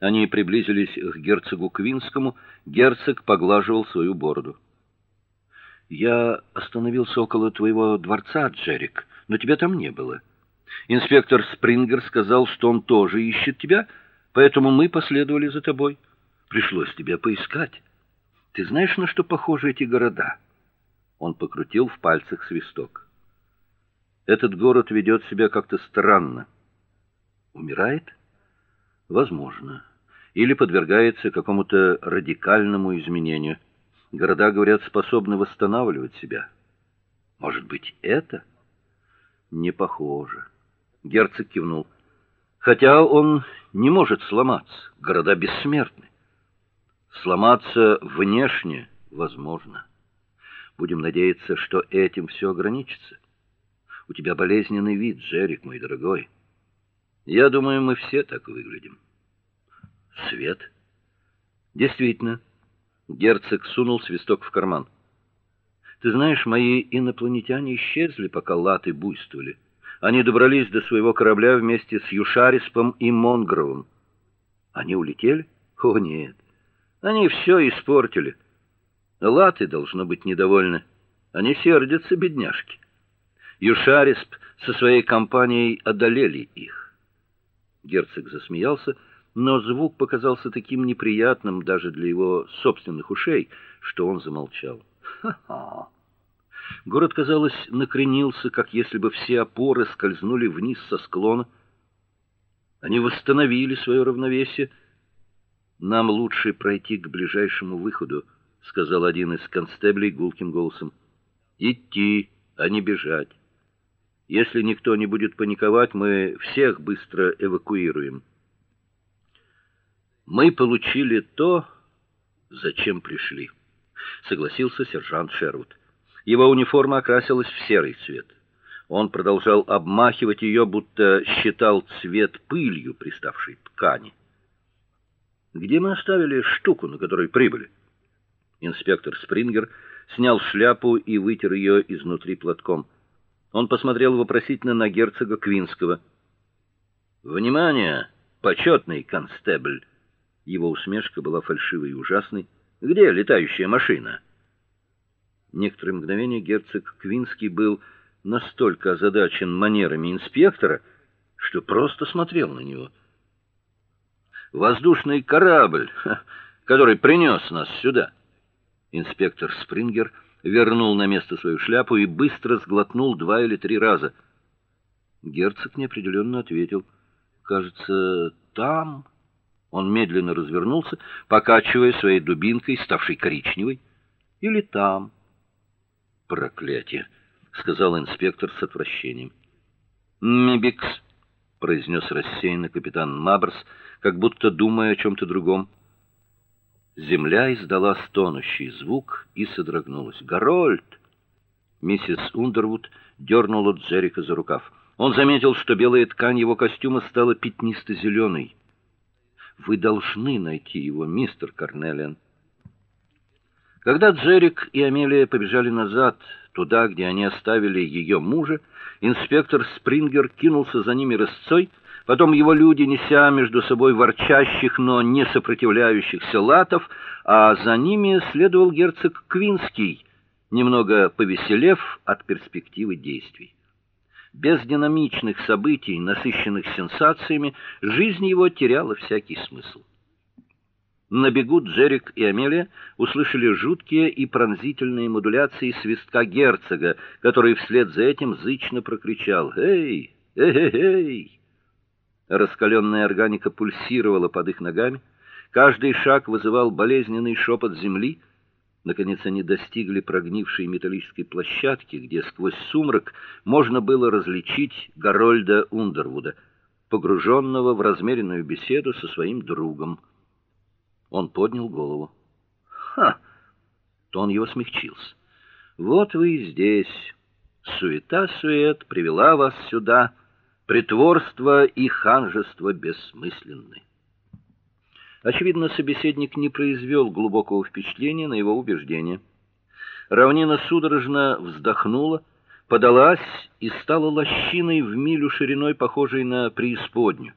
Они приблизились к герцогу Квинскому, герцог поглаживал свою бороду. Я остановился около твоего дворца, Джерик, но тебя там не было. Инспектор Спрингер сказал, что он тоже ищет тебя, поэтому мы последовали за тобой. Пришлось тебя поискать. Ты знаешь, на что похожи эти города? Он покрутил в пальцах свисток. Этот город ведет себя как-то странно. Умирает? Возможно. Или подвергается какому-то радикальному изменению. Города, говорят, способны восстанавливать себя. Может быть, это? Не похоже. Герцог кивнул. Хотя он не может сломаться. Города бессмертны. Сломаться внешне возможно. Будем надеяться, что этим все ограничится. У тебя болезненный вид, Джерик, мой дорогой. Я думаю, мы все так выглядим. Свет. Действительно. Герцог сунул свисток в карман. Ты знаешь, мои инопланетяне исчезли, пока латы буйствовали. Они добрались до своего корабля вместе с Юшариспом и Монгровым. Они улетели? О нет. Они все испортили. Латы должно быть недовольны. Они сердятся, бедняжки. Юшарисп со своей компанией одолели их. Герцог засмеялся, но звук показался таким неприятным даже для его собственных ушей, что он замолчал. Ха-ха. Город, казалось, накренился, как если бы все опоры скользнули вниз со склона. Они восстановили свое равновесие. Нам лучше пройти к ближайшему выходу, сказал один из констеблей гулким голосом. Идти, а не бежать. Если никто не будет паниковать, мы всех быстро эвакуируем. Мы получили то, зачем пришли, согласился сержант Шервуд. Его униформа окрасилась в серый цвет. Он продолжал обмахивать ее, будто считал цвет пылью приставшей ткани. Где мы оставили штуку, на которой прибыли? Инспектор Спрингер снял шляпу и вытер ее изнутри платком. Он посмотрел вопросительно на герцога Квинского. Внимание, почетный констебль. Его усмешка была фальшивой и ужасной. Где летающая машина? Некоторое мгновение герцог Квинский был настолько озадачен манерами инспектора, что просто смотрел на него. Воздушный корабль, который принес нас сюда. Инспектор Спрингер вернул на место свою шляпу и быстро сглотнул два или три раза. Герцог неопределенно ответил: "Кажется, там". Он медленно развернулся, покачивая своей дубинкой, ставшей коричневой. "Или там". "Проклятие", сказал инспектор с отвращением. "Мибикс", произнес рассеянно капитан Мабрс, как будто думая о чем то другом. Земля издала стонущий звук и содрогнулась. "Гарольд!" Миссис Ундервуд дернула Джерика за рукав. Он заметил, что белая ткань его костюма стала пятнисто зеленой Вы должны найти его, мистер Карнелиан. Когда Джерик и Амелия побежали назад, туда, где они оставили ее мужа, инспектор Спрингер кинулся за ними рысцой Потом его люди, неся между собой ворчащих, но не сопротивляющихся латов, а за ними следовал герцог Квинский, немного повеселев от перспективы действий. Без динамичных событий, насыщенных сенсациями, жизнь его теряла всякий смысл. На бегу Джерик и Амелия услышали жуткие и пронзительные модуляции свистка герцога, который вслед за этим зычно прокричал: "Эй! Эй-эй-эй!" Раскаленная органика пульсировала под их ногами. Каждый шаг вызывал болезненный шепот земли. Наконец они достигли прогнившей металлической площадки, где сквозь сумрак можно было различить Гарольда Ундервуда, погруженного в размеренную беседу со своим другом. Он поднял голову. Ха. Тон его смягчился. Вот вы и здесь. Суета-сует привела вас сюда. Притворство и ханжество бессмысленны. Очевидно, собеседник не произвел глубокого впечатления на его убеждения. Равнина судорожно вздохнула, подалась и стала лощиной в милю шириной, похожей на преисподнюю.